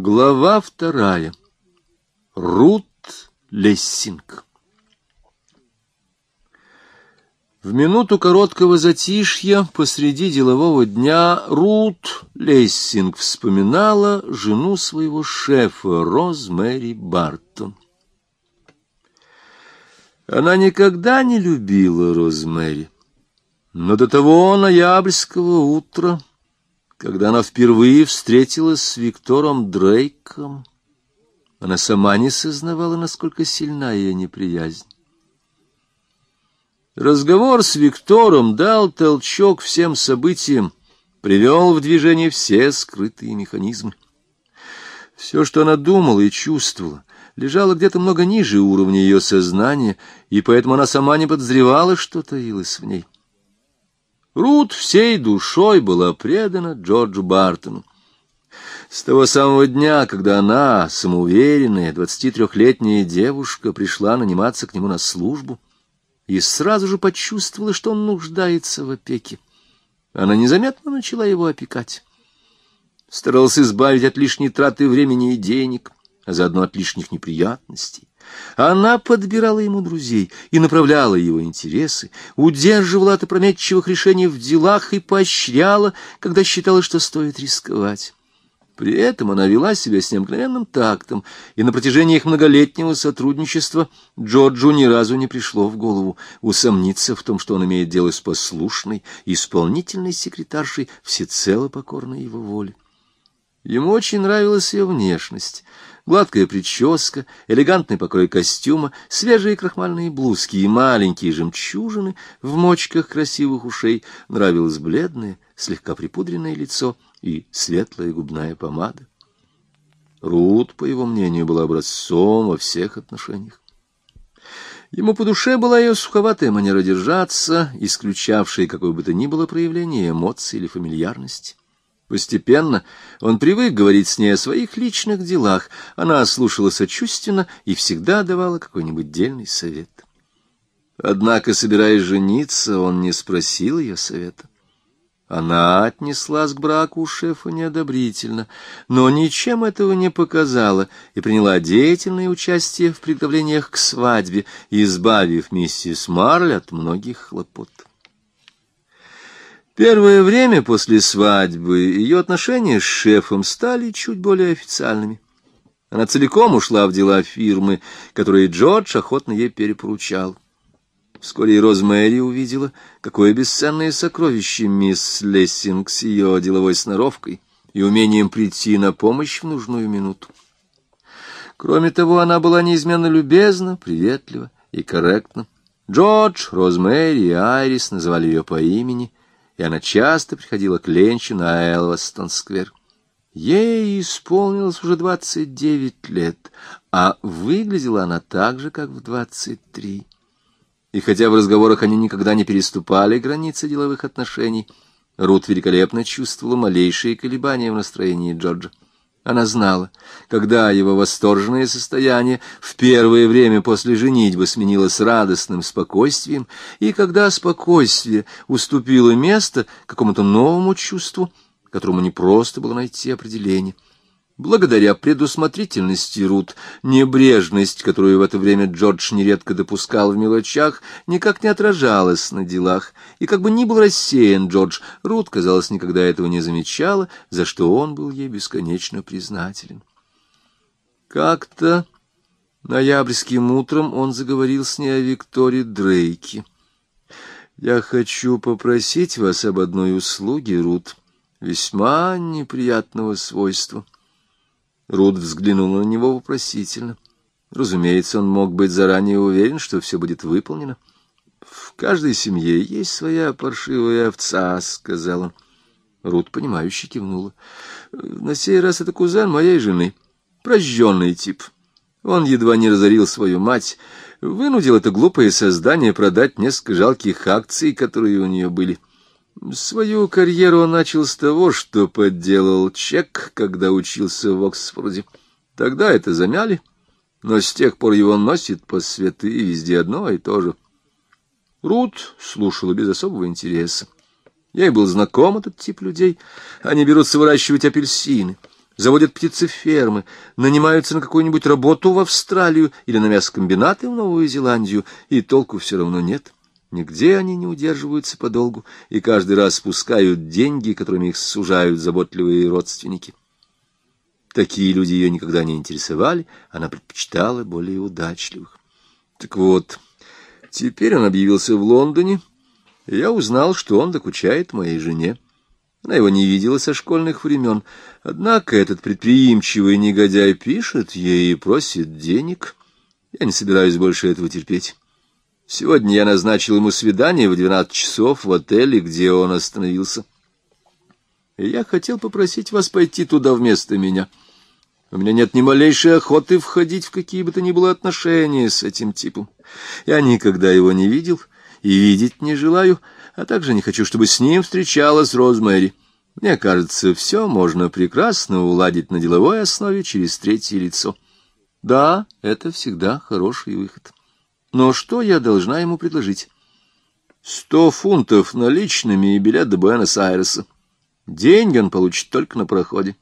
Глава вторая. Рут Лессинг. В минуту короткого затишья посреди делового дня Рут Лессинг вспоминала жену своего шефа Розмэри Бартон. Она никогда не любила Розмэри, но до того ноябрьского утра когда она впервые встретилась с Виктором Дрейком, она сама не сознавала, насколько сильна ее неприязнь. Разговор с Виктором дал толчок всем событиям, привел в движение все скрытые механизмы. Все, что она думала и чувствовала, лежало где-то много ниже уровня ее сознания, и поэтому она сама не подозревала, что таилось в ней. Рут всей душой была предана Джорджу Бартону. С того самого дня, когда она, самоуверенная, двадцатитрехлетняя девушка, пришла наниматься к нему на службу и сразу же почувствовала, что он нуждается в опеке, она незаметно начала его опекать. Старался избавить от лишней траты времени и денег, а заодно от лишних неприятностей. Она подбирала ему друзей и направляла его интересы, удерживала от опрометчивых решений в делах и поощряла, когда считала, что стоит рисковать. При этом она вела себя с необыкновенным тактом, и на протяжении их многолетнего сотрудничества Джорджу ни разу не пришло в голову усомниться в том, что он имеет дело с послушной, исполнительной секретаршей, всецело покорной его воле. Ему очень нравилась ее внешность — Гладкая прическа, элегантный покрой костюма, свежие крахмальные блузки и маленькие жемчужины в мочках красивых ушей нравилось бледное, слегка припудренное лицо и светлая губная помада. Рут, по его мнению, была образцом во всех отношениях. Ему по душе была ее суховатая манера держаться, исключавшая какое бы то ни было проявление эмоций или фамильярности. Постепенно он привык говорить с ней о своих личных делах. Она слушала сочувственно и всегда давала какой-нибудь дельный совет. Однако, собираясь жениться, он не спросил ее совета. Она отнеслась к браку шефа неодобрительно, но ничем этого не показала и приняла деятельное участие в приготовлениях к свадьбе, избавив миссис Марль от многих хлопот. Первое время после свадьбы ее отношения с шефом стали чуть более официальными. Она целиком ушла в дела фирмы, которые Джордж охотно ей перепоручал. Вскоре и Розмэри увидела, какое бесценное сокровище мисс Лессинг с ее деловой сноровкой и умением прийти на помощь в нужную минуту. Кроме того, она была неизменно любезна, приветлива и корректна. Джордж, Розмэри и Айрис называли ее по имени — и она часто приходила к Ленчу на Элвастон-сквер. Ей исполнилось уже двадцать девять лет, а выглядела она так же, как в двадцать три. И хотя в разговорах они никогда не переступали границы деловых отношений, Рут великолепно чувствовала малейшие колебания в настроении Джорджа. Она знала, когда его восторженное состояние в первое время после женитьбы сменилось радостным спокойствием, и когда спокойствие уступило место какому-то новому чувству, которому не просто было найти определение — Благодаря предусмотрительности Рут, небрежность, которую в это время Джордж нередко допускал в мелочах, никак не отражалась на делах, и как бы ни был рассеян Джордж, Рут, казалось, никогда этого не замечала, за что он был ей бесконечно признателен. Как-то ноябрьским утром он заговорил с ней о Виктории Дрейке. «Я хочу попросить вас об одной услуге, Рут, весьма неприятного свойства». Рут взглянула на него вопросительно. Разумеется, он мог быть заранее уверен, что все будет выполнено. «В каждой семье есть своя паршивая овца», — сказал он. Рут, понимающе кивнула. «На сей раз это кузен моей жены, прожженный тип. Он едва не разорил свою мать, вынудил это глупое создание продать несколько жалких акций, которые у нее были». Свою карьеру он начал с того, что подделал чек, когда учился в Оксфорде. Тогда это замяли, но с тех пор его носит по свету и везде одно и то же. Рут слушала без особого интереса. Ей был знаком этот тип людей. Они берутся выращивать апельсины. заводят птицефермы, нанимаются на какую-нибудь работу в Австралию или на мясокомбинаты в Новую Зеландию, и толку все равно нет. Нигде они не удерживаются подолгу, и каждый раз спускают деньги, которыми их сужают заботливые родственники. Такие люди ее никогда не интересовали, она предпочитала более удачливых. Так вот, теперь он объявился в Лондоне, и я узнал, что он докучает моей жене. Она его не видела со школьных времен, однако этот предприимчивый негодяй пишет ей и просит денег. Я не собираюсь больше этого терпеть. Сегодня я назначил ему свидание в двенадцать часов в отеле, где он остановился. И я хотел попросить вас пойти туда вместо меня. У меня нет ни малейшей охоты входить в какие бы то ни было отношения с этим типом. Я никогда его не видел и видеть не желаю, а также не хочу, чтобы с ним встречалась Розмэри. Мне кажется, все можно прекрасно уладить на деловой основе через третье лицо. Да, это всегда хороший выход. Но что я должна ему предложить? Сто фунтов наличными и билет до Буэнос-Айреса. Деньги он получит только на проходе.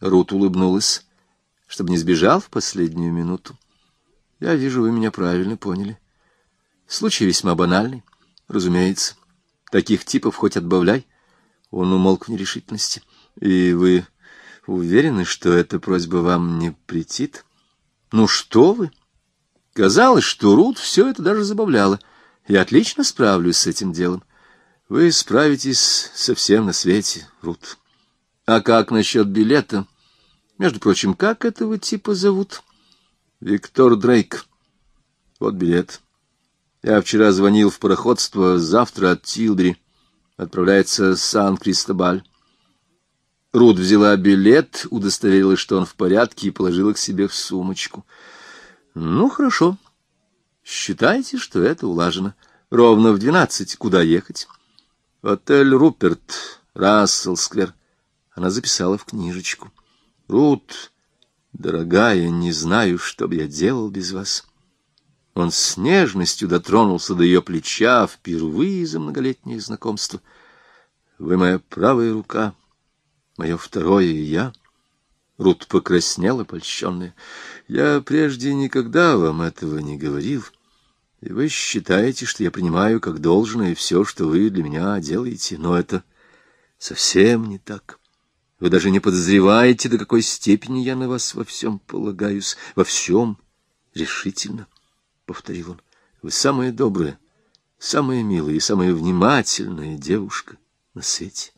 Рут улыбнулась, чтобы не сбежал в последнюю минуту. Я вижу, вы меня правильно поняли. Случай весьма банальный, разумеется. Таких типов хоть отбавляй. Он умолк в нерешительности. И вы уверены, что эта просьба вам не претит? Ну что вы? — Казалось, что Рут все это даже забавляло. Я отлично справлюсь с этим делом. Вы справитесь совсем на свете, Рут. А как насчет билета? Между прочим, как этого типа зовут? Виктор Дрейк. Вот билет. Я вчера звонил в пароходство, завтра от Тилдри. Отправляется Сан-Кристобаль. Рут взяла билет, удостоверилась, что он в порядке, и положила к себе в сумочку — ну, хорошо. Считайте, что это улажено. Ровно в двенадцать. Куда ехать? Отель Руперт, Расселсквер. Она записала в книжечку. Рут, дорогая, не знаю, что бы я делал без вас. Он с нежностью дотронулся до ее плеча впервые за многолетнее знакомство. Вы моя правая рука, мое второе я — Рут покраснела, польщенная. «Я прежде никогда вам этого не говорил, и вы считаете, что я принимаю как должное все, что вы для меня делаете, но это совсем не так. Вы даже не подозреваете, до какой степени я на вас во всем полагаюсь, во всем решительно», — повторил он. «Вы самая добрая, самая милая и самая внимательная девушка на свете».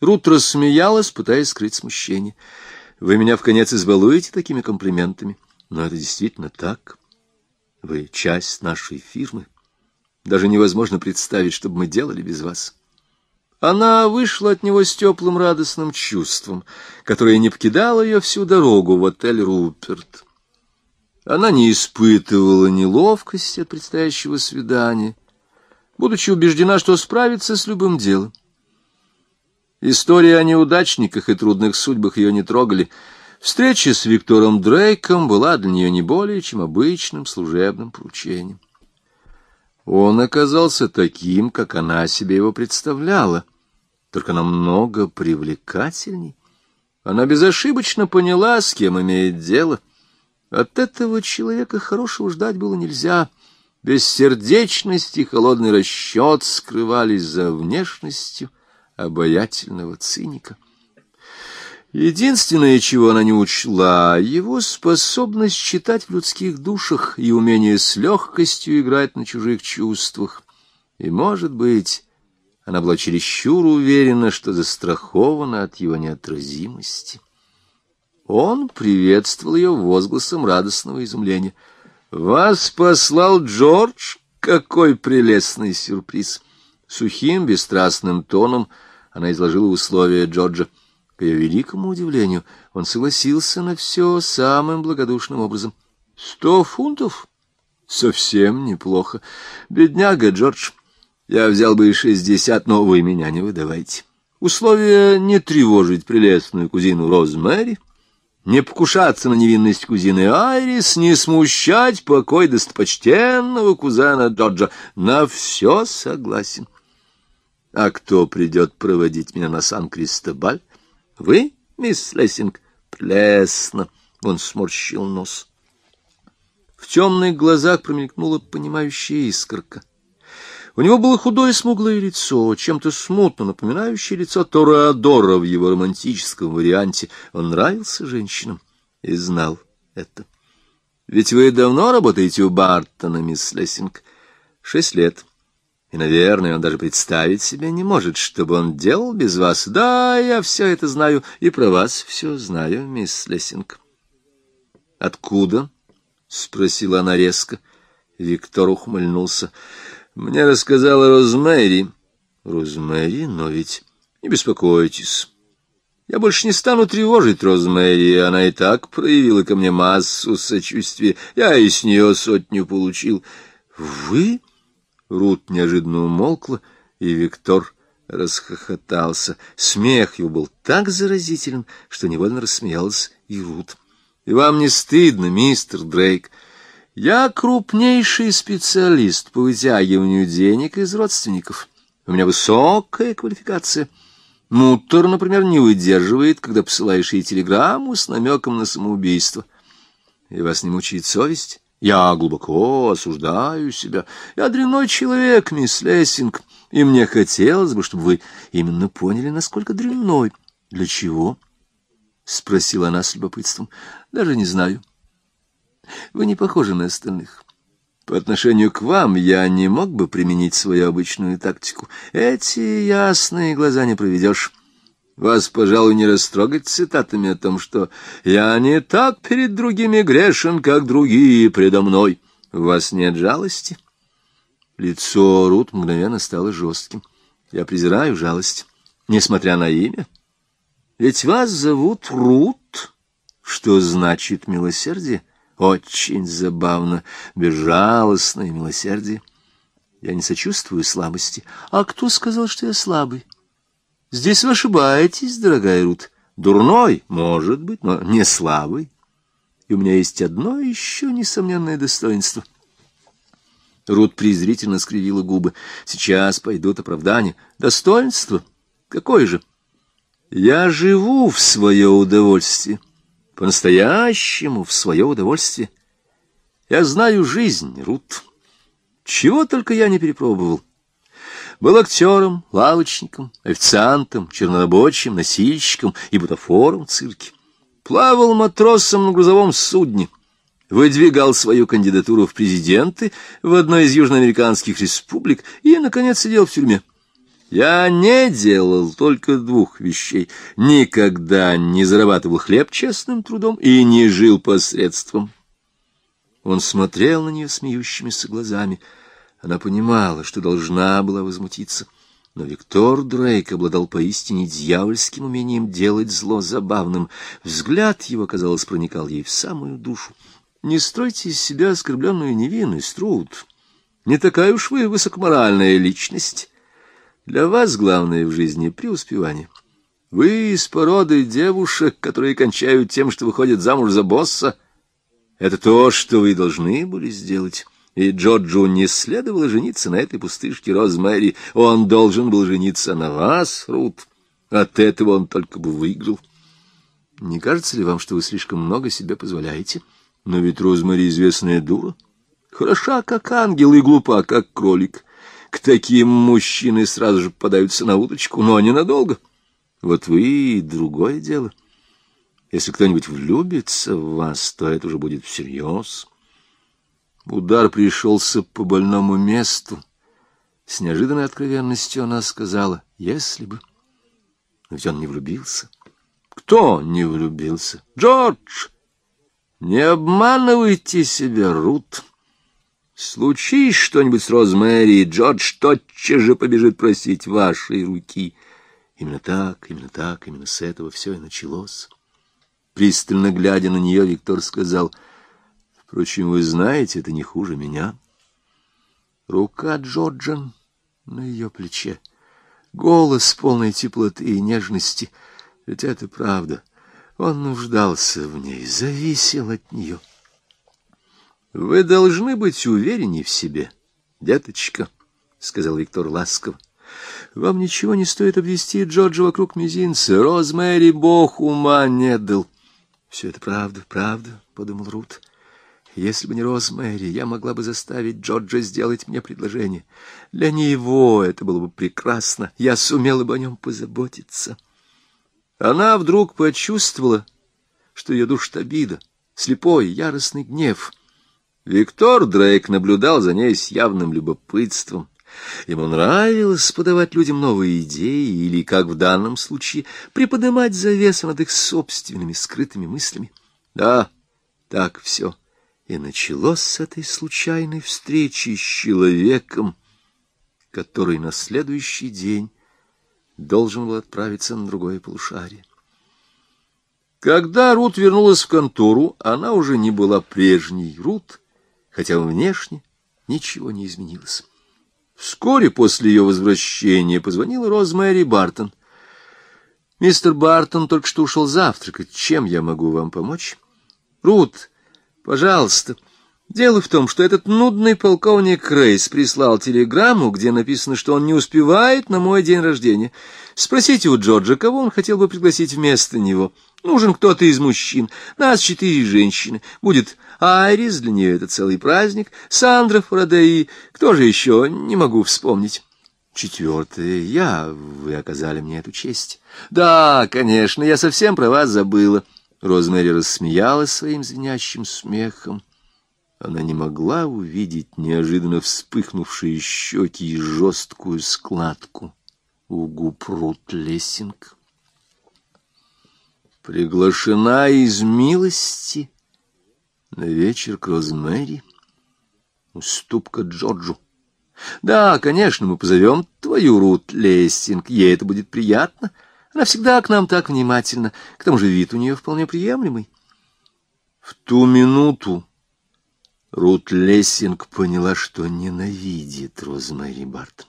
Рут рассмеялась, пытаясь скрыть смущение. «Вы меня в конец избалуете такими комплиментами, но это действительно так. Вы часть нашей фирмы. Даже невозможно представить, что бы мы делали без вас». Она вышла от него с теплым радостным чувством, которое не покидало ее всю дорогу в отель «Руперт». Она не испытывала неловкости от предстоящего свидания, будучи убеждена, что справится с любым делом. История о неудачниках и трудных судьбах ее не трогали. Встреча с Виктором Дрейком была для нее не более, чем обычным служебным поручением. Он оказался таким, как она себе его представляла, только намного привлекательней. Она безошибочно поняла, с кем имеет дело. От этого человека хорошего ждать было нельзя. Бессердечность и холодный расчет скрывались за внешностью — обаятельного циника. Единственное, чего она не учла, его способность читать в людских душах и умение с легкостью играть на чужих чувствах. И, может быть, она была чересчур уверена, что застрахована от его неотразимости. Он приветствовал ее возгласом радостного изумления. «Вас послал Джордж? Какой прелестный сюрприз!» Сухим, бесстрастным тоном — она изложила условия Джорджа. К ее великому удивлению, он согласился на все самым благодушным образом. «Сто фунтов? Совсем неплохо. Бедняга Джордж. Я взял бы и шестьдесят, но вы меня не выдавайте. Условия не тревожить прелестную кузину Розмэри, не покушаться на невинность кузины Айрис, не смущать покой достопочтенного кузена Джорджа. На все согласен». А кто придет проводить меня на Сан-Кристобаль? Вы? мисс Лессинг? Прелестно. Он сморщил нос. В темных глазах промелькнула понимающая искорка. У него было худое смуглое лицо, чем-то смутно напоминающее лицо Тореадора в его романтическом варианте. Он нравился женщинам и знал это. Ведь вы давно работаете у Бартона, мисс Лессинг? Шесть лет. И, наверное, он даже представить себе не может, чтобы он делал без вас. Да, я все это знаю, и про вас все знаю, мисс Лессинг. Откуда? — спросила она резко. Виктор ухмыльнулся. — Мне рассказала Розмэри. — Розмэри? Но ведь... Не беспокойтесь. Я больше не стану тревожить Розмэри. Она и так проявила ко мне массу сочувствия. Я и с нее сотню получил. — Вы? Рут неожиданно умолкла, и Виктор расхохотался. Смех его был так заразителен, что невольно рассмеялась и Рут. И вам не стыдно, мистер Дрейк? Я крупнейший специалист по вытягиванию денег из родственников. У меня высокая квалификация. Муттер, например, не выдерживает, когда посылаешь ей телеграмму с намеком на самоубийство. И вас не мучает совесть? Я глубоко осуждаю себя. Я дрянной человек, мисс Лессинг, и мне хотелось бы, чтобы вы именно поняли, насколько дрянной. Для чего? — спросила она с любопытством. — Даже не знаю. Вы не похожи на остальных. По отношению к вам я не мог бы применить свою обычную тактику. Эти ясные глаза не проведешь. Вас, пожалуй, не растрогать цитатами о том, что «я не так перед другими грешен, как другие предо мной». У вас нет жалости? Лицо Рут мгновенно стало жестким. Я презираю жалость, несмотря на имя. Ведь вас зовут Рут, что значит милосердие. Очень забавно, безжалостное милосердие. Я не сочувствую слабости. А кто сказал, что я слабый? Здесь вы ошибаетесь, дорогая Рут. Дурной, может быть, но не слабый. И у меня есть одно еще несомненное достоинство. Рут презрительно скривила губы. Сейчас пойдут оправдания. Достоинство? Какое же? — я живу в свое удовольствие, по-настоящему в свое удовольствие. Я знаю жизнь, Рут. Чего только я не перепробовал. Был актером, лавочником, официантом, чернорабочим, носильщиком и бутафором в цирке. Плавал матросом на грузовом судне. Выдвигал свою кандидатуру в президенты в одной из южноамериканских республик и, наконец, сидел в тюрьме. Я не делал только двух вещей. Никогда не зарабатывал хлеб честным трудом и не жил посредством. Он смотрел на нее смеющимися глазами. Она понимала, что должна была возмутиться. Но Виктор Дрейк обладал поистине дьявольским умением делать зло забавным. Взгляд его, казалось, проникал ей в самую душу. «Не стройте из себя оскорбленную невинность, Труд. Не такая уж вы высокоморальная личность». Для вас главное в жизни — преуспевание. Вы из породы девушек, которые кончают тем, что выходят замуж за босса. Это то, что вы должны были сделать. И Джорджу не следовало жениться на этой пустышке Розмэри. Он должен был жениться на вас, Рут. От этого он только бы выиграл. Не кажется ли вам, что вы слишком много себе позволяете? Но ведь Розмэри известная дура. Хороша, как ангел, и глупа, как кролик. К таким мужчины сразу же попадаются на удочку, но ненадолго. Вот вы — другое дело. Если кто-нибудь влюбится в вас, то это уже будет всерьез. Удар пришелся по больному месту. С неожиданной откровенностью она сказала, если бы. Но ведь он не влюбился. Кто не влюбился? Джордж! Не обманывайте себя, Рут. Случись что-нибудь с Розмэри, Джордж тотчас же побежит просить вашей руки. Именно так, именно так, именно с этого все и началось. Пристально глядя на нее, Виктор сказал, «Впрочем, вы знаете, это не хуже меня». Рука Джорджа на ее плече, голос полной теплоты и нежности, ведь это правда. Он нуждался в ней, зависел от нее. Вы должны быть увереннее в себе, деточка, — сказал Виктор ласково. Вам ничего не стоит обвести Джорджа вокруг мизинца. Розмэри бог ума не дал. Все это правда, правда, — подумал Рут. Если бы не Розмэри, я могла бы заставить Джорджа сделать мне предложение. Для него это было бы прекрасно. Я сумела бы о нем позаботиться. Она вдруг почувствовала, что ее душит обида, слепой, яростный гнев. Виктор Дрейк наблюдал за ней с явным любопытством. Ему нравилось подавать людям новые идеи или, как в данном случае, приподнимать завесу над их собственными скрытыми мыслями. Да, так все. И началось с этой случайной встречи с человеком, который на следующий день должен был отправиться на другое полушарие. Когда Рут вернулась в контору, она уже не была прежней Рут, хотя внешне ничего не изменилось. Вскоре после ее возвращения позвонила Розмэри Бартон. «Мистер Бартон только что ушел завтракать. Чем я могу вам помочь?» «Рут, пожалуйста». Дело в том, что этот нудный полковник Рейс прислал телеграмму, где написано, что он не успевает на мой день рождения. Спросите у Джорджа, кого он хотел бы пригласить вместо него. Нужен кто-то из мужчин. Нас четыре женщины. Будет Айрис, для нее это целый праздник. Сандра Фарадеи. Кто же еще? Не могу вспомнить. Четвертое. Я. Вы оказали мне эту честь. Да, конечно, я совсем про вас забыла. Розмэри рассмеялась своим звенящим смехом. Она не могла увидеть неожиданно вспыхнувшие щеки и жесткую складку у губ Рут Лессинг. Приглашена из милости на вечер к Розмэри. Уступка Джорджу. Да, конечно, мы позовем твою Рут Лессинг, ей это будет приятно. Она всегда к нам так внимательна, к тому же вид у нее вполне приемлемый. В ту минуту Рут Лессинг поняла, что ненавидит Розмэри Бартон.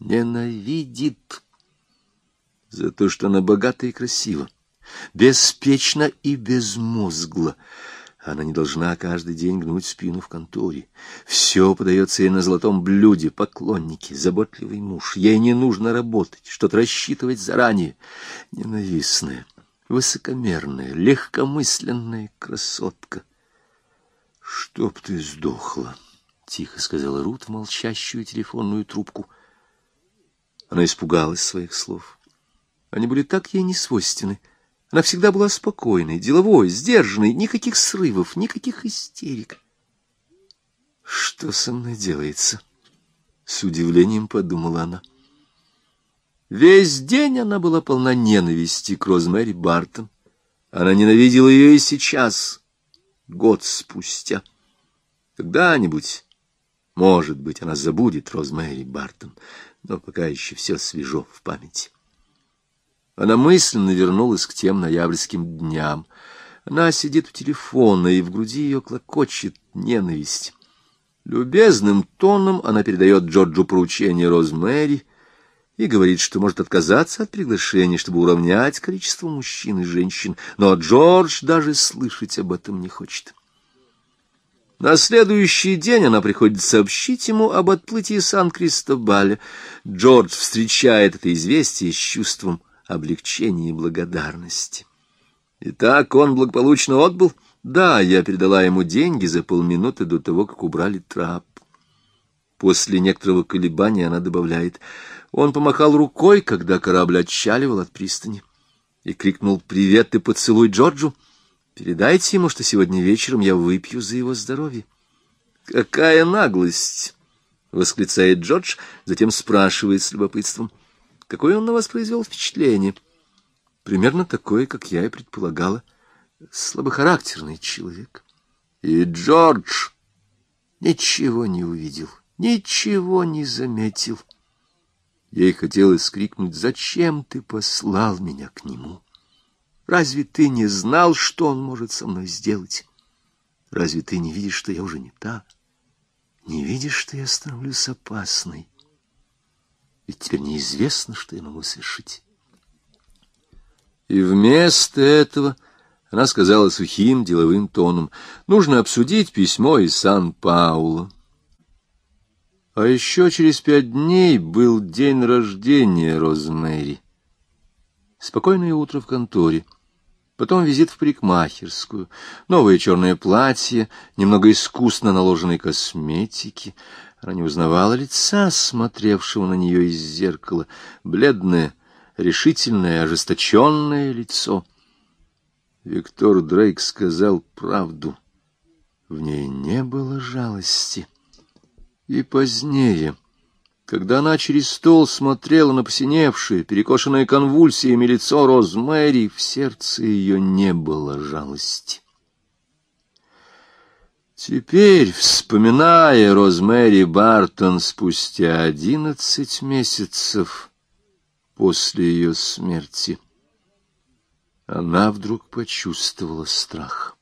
Ненавидит за то, что она богата и красива, беспечна и безмозгла. Она не должна каждый день гнуть спину в конторе. Все подается ей на золотом блюде, поклонники, заботливый муж. Ей не нужно работать, что-то рассчитывать заранее. Ненавистная, высокомерная, легкомысленная красотка. «Чтоб ты сдохла!» — тихо сказала Рут в молчащую телефонную трубку. Она испугалась своих слов. Они были так ей несвойственны. Она всегда была спокойной, деловой, сдержанной, никаких срывов, никаких истерик. «Что со мной делается?» — с удивлением подумала она. Весь день она была полна ненависти к Розмэри Бартон. Она ненавидела ее и сейчас, год спустя. Когда-нибудь, может быть, она забудет Розмэри Бартон, но пока еще все свежо в памяти. Она мысленно вернулась к тем ноябрьским дням. Она сидит у телефона, и в груди ее клокочет ненависть. Любезным тоном она передает Джорджу поручение Розмэри и говорит, что может отказаться от приглашения, чтобы уравнять количество мужчин и женщин, но Джордж даже слышать об этом не хочет. На следующий день она приходит сообщить ему об отплытии Сан-Кристобаля. Джордж встречает это известие с чувством облегчения и благодарности. Итак, он благополучно отбыл? Да, я передала ему деньги за полминуты до того, как убрали трап. После некоторого колебания она добавляет. Он помахал рукой, когда корабль отчаливал от пристани, и крикнул «Привет и поцелуй Джорджу!» Передайте ему, что сегодня вечером я выпью за его здоровье. Какая наглость! — восклицает Джордж, затем спрашивает с любопытством. Какое он на вас произвел впечатление? Примерно такое, как я и предполагала. Слабохарактерный человек. И Джордж ничего не увидел, ничего не заметил. Ей хотелось крикнуть, «Зачем ты послал меня к нему?» Разве ты не знал, что он может со мной сделать? Разве ты не видишь, что я уже не та? Не видишь, что я становлюсь опасной? Ведь теперь неизвестно, что я могу совершить. И вместо этого она сказала сухим деловым тоном, нужно обсудить письмо из Сан-Пауло. А еще через пять дней был день рождения Розмэри. Спокойное утро в конторе. Потом визит в парикмахерскую, новое черное платье, немного искусно наложенной косметики. Она не узнавала лица, смотревшего на нее из зеркала. Бледное, решительное, ожесточенное лицо. Виктор Дрейк сказал правду. В ней не было жалости. И позднее, когда она через стол смотрела на посиневшее, перекошенное конвульсиями лицо Розмэри, в сердце ее не было жалости. Теперь, вспоминая Розмэри Бартон спустя одиннадцать месяцев после ее смерти, она вдруг почувствовала страх.